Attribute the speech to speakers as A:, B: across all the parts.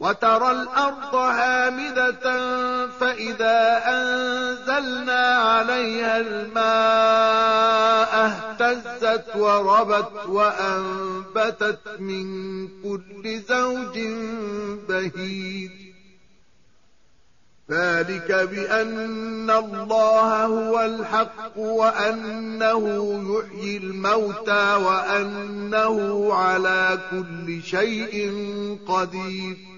A: وترى الأرض هامدة فإذا أنزلنا عليها الماء اهتزت وربت وأنبتت من كل زوج بهيج. ذلك بأن الله هو الحق وأنه يحيي الموتى وأنه على كل شيء قدير.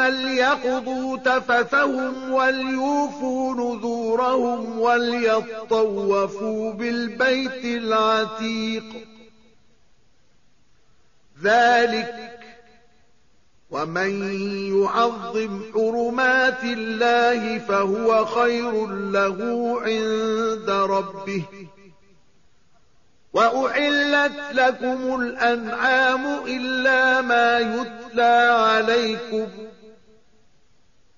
A: ليقضوا تفثهم وليوفوا نذورهم وليطوفوا بالبيت العتيق ذلك ومن يعظم حرمات الله فهو خير له عند ربه وأحلت لكم الأنعام إلا ما يتلى عليكم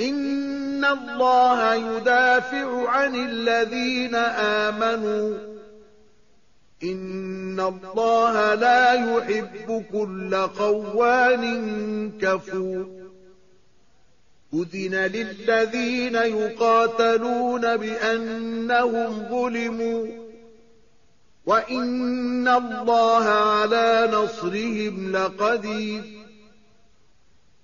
A: إن الله يدافع عن الذين آمنوا. إن الله لا يحب كل قوان كفور. أذن للذين يقاتلون بأنهم ظلموا. وإن الله على نصرهم لقدير.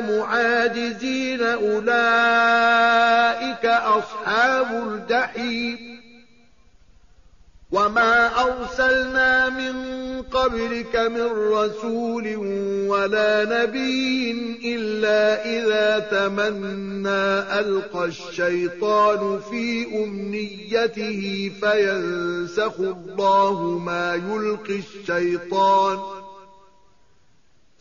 A: معاجزين أولئك أصحاب الجحيم. وما أرسلنا من قبلك من رسول ولا نبي إلا إذا تمنى ألقى الشيطان في أمنيته فينسخ الله ما يلقي الشيطان.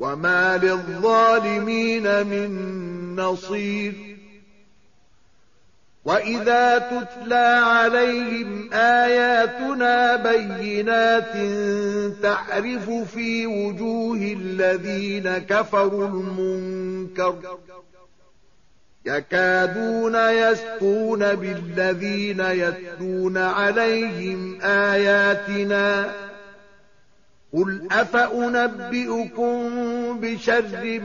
A: وما للظالمين من نصير وإذا تتلى عليهم آياتنا بينات تعرف في وجوه الذين كفروا المنكر يكادون يسقون بالذين يتلون عليهم آياتنا قل أفأنبئكم بشر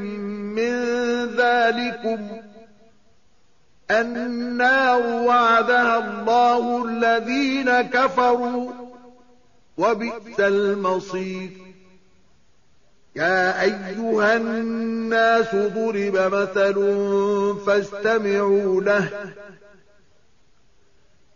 A: من ذلكم؟ النار وعدها الله الذين كفروا وبئس المصير. يا أيها الناس ضرب مثل فاستمعوا له.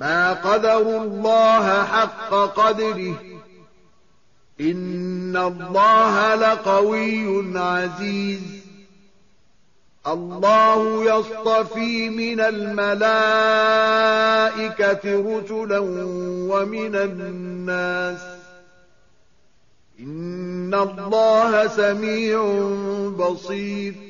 A: ما قدروا الله حق قدره إن الله لقوي عزيز. الله يصطفي من الملائكة رسلا ومن الناس إن الله سميع بصير.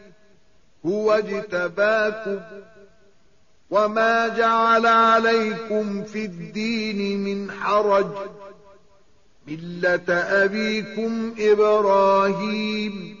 A: هو اجتباكم وما جعل عليكم في الدين من حرج. ملة أبيكم إبراهيم.